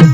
you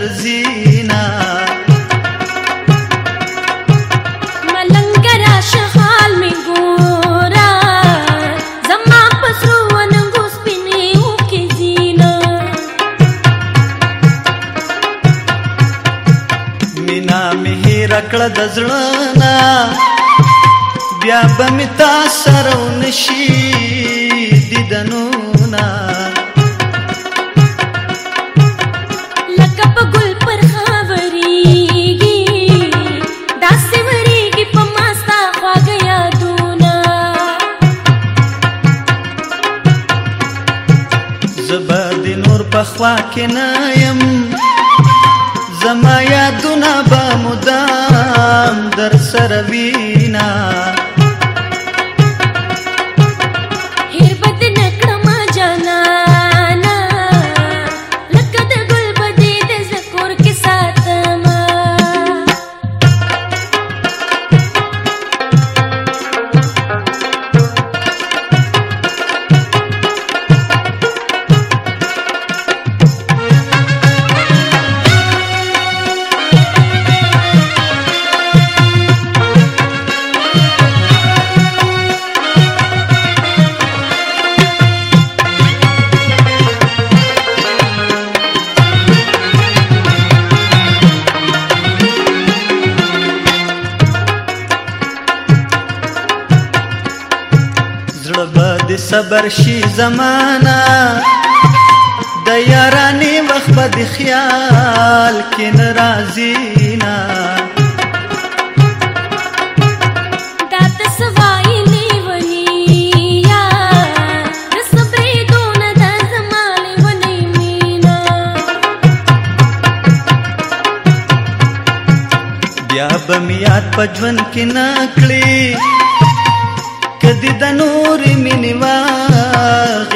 درزینا ملنګرا شحال می ګورا زما پسرو ونګو سپینې وکې زینا مینا مه رکړه د زړنا بیا به می تاسو ورو نشي دیدنو خوا کې نایم زما یادونه به مدام در سره وینا صبر شي زمانہ د یارانې وخت په خیال کې ناراضي نه بمیات پجون کې نکړي کدي د نور مینوا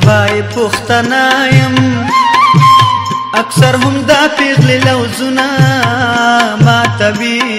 شوای پښتنایم اکثر هم دا پیغلی لوزونه ما تبي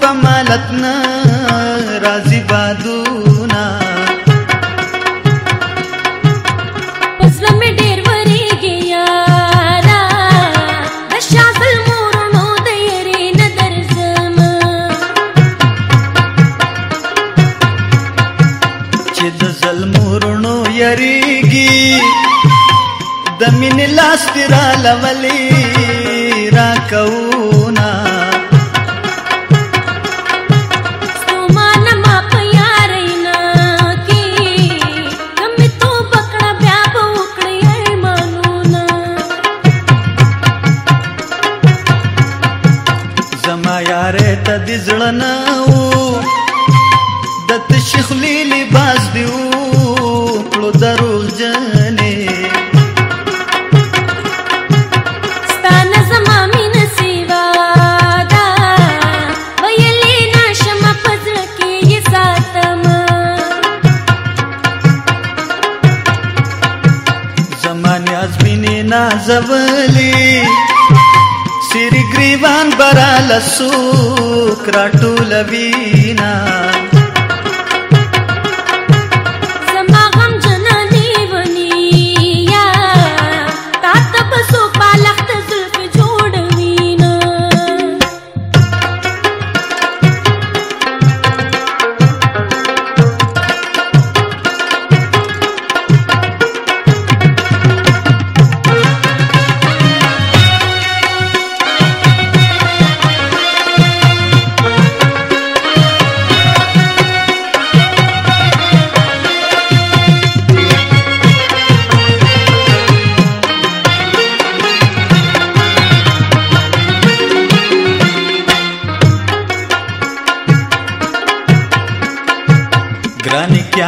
په ملت نه راضي بادونا پسره مې ډېر ورېږي یارا د شاسل مورونو د یری نه درځم چې د ظلمورونو یریږي د مين لاس تیرا لولي را کوو زړه نه وو د تشخلی لباس دی وو پلو دروغ جنې ستانه زما مين سیوا دا ویلې نشم پزړ کې یې ساتم زمانه ازمینه نازو لسوک راټولوي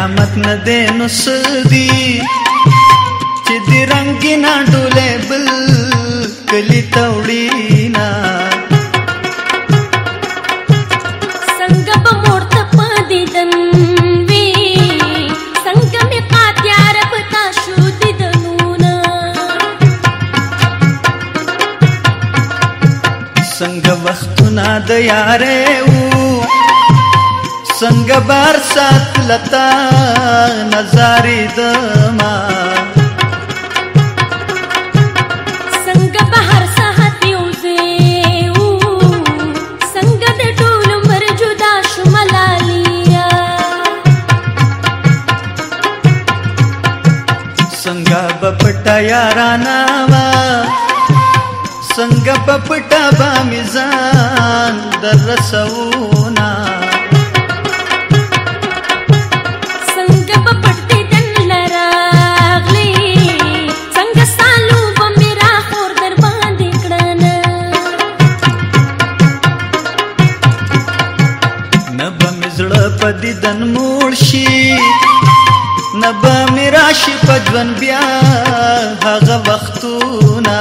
قیامت نه دی نو سدي چې د رنگینا ډوله بل کلی توړینا څنګه په مورته پدې دن وی څنګه می قاتیار پتا شو دي دنونا څنګه وختونه د یاره و څنګه بار سات لتا نظارې دما څنګه بهر سات یوزې او څنګه د ټول عمر جدا شملالیا څنګه بپټا یارانا وا څنګه بپټا با میزان در رسو زړه په دیدن موړ شي نبا میراشي په ژوند بیا هغه وختونه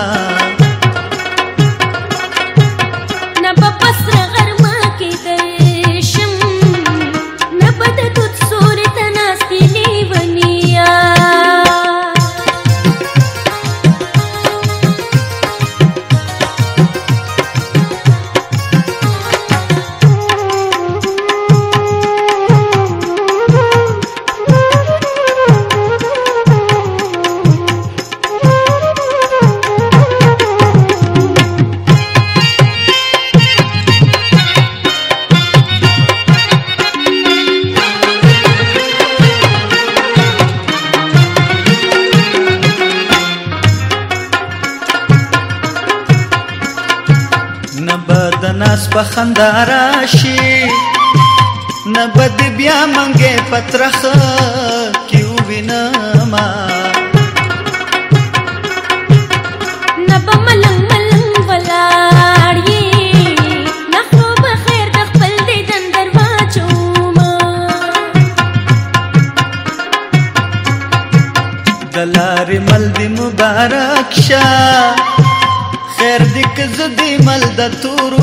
په خندا راشي نه بد بیا منګه پترخ کیو وینما دلار مل دی مبارک شا خیر دی کز دی مل د تورو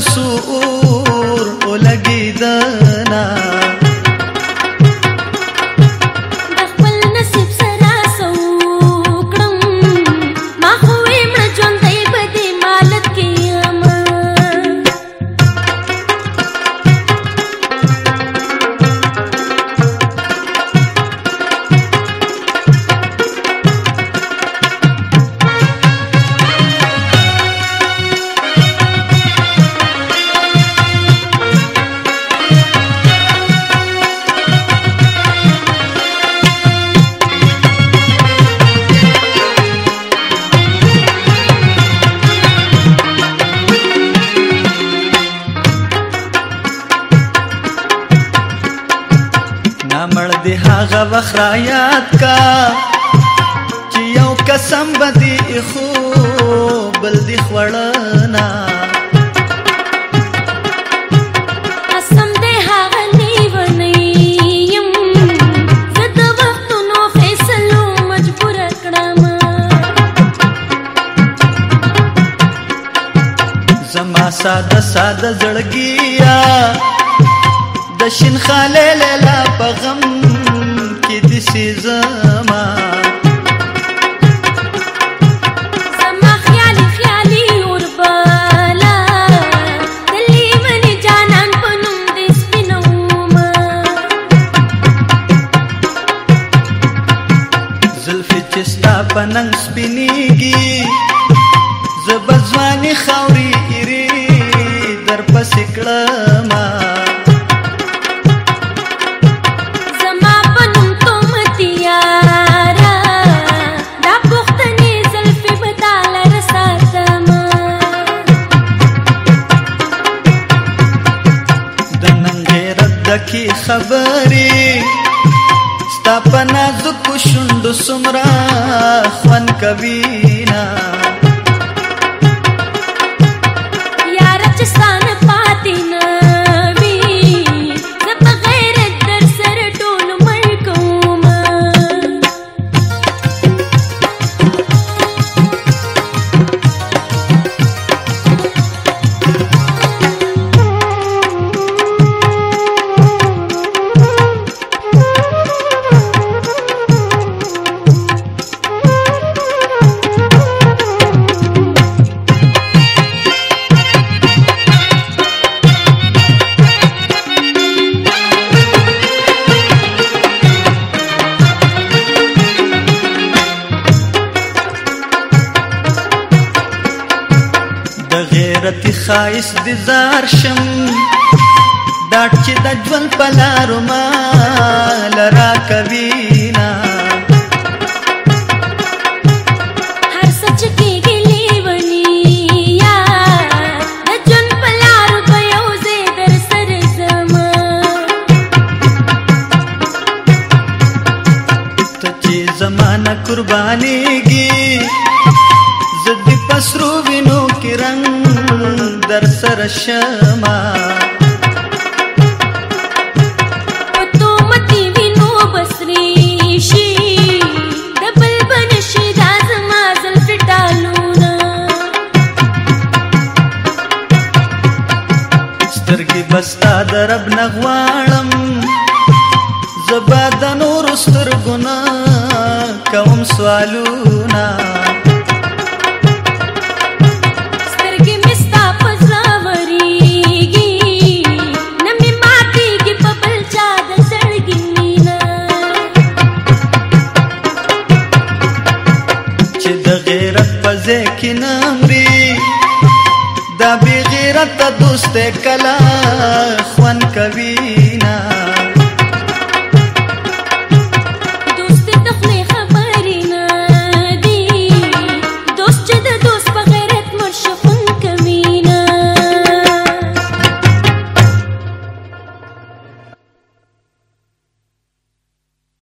سوء هغه وخرا یاد کا چې یو قسم بدی خو بل دی خړنا قسم دې هغه نیونی يم زد وختونو فیصلو مجبور کړم زما ساده ساده زړګیا د شین خاله لاله په غم دي زما زما خیالي خیالي اوربلا دلی منی جانان پنوم دې سپینوما زلفې چستا پننګ سپینیږي زبزواني خوري ایری در پسکړه ما سمرا خوان کبینا سایس د زار شم دا چې د ژوند په لار ما لرا کوي درشما پتو متی وینو بسری شي دبل بنشي رازم ازل ټټالونا سترګي بستا درب نغواړم زبا د نور سترګو نا کوم سوالو پزې کې نمري دا بغیرت دوست کلا خوان کوي نه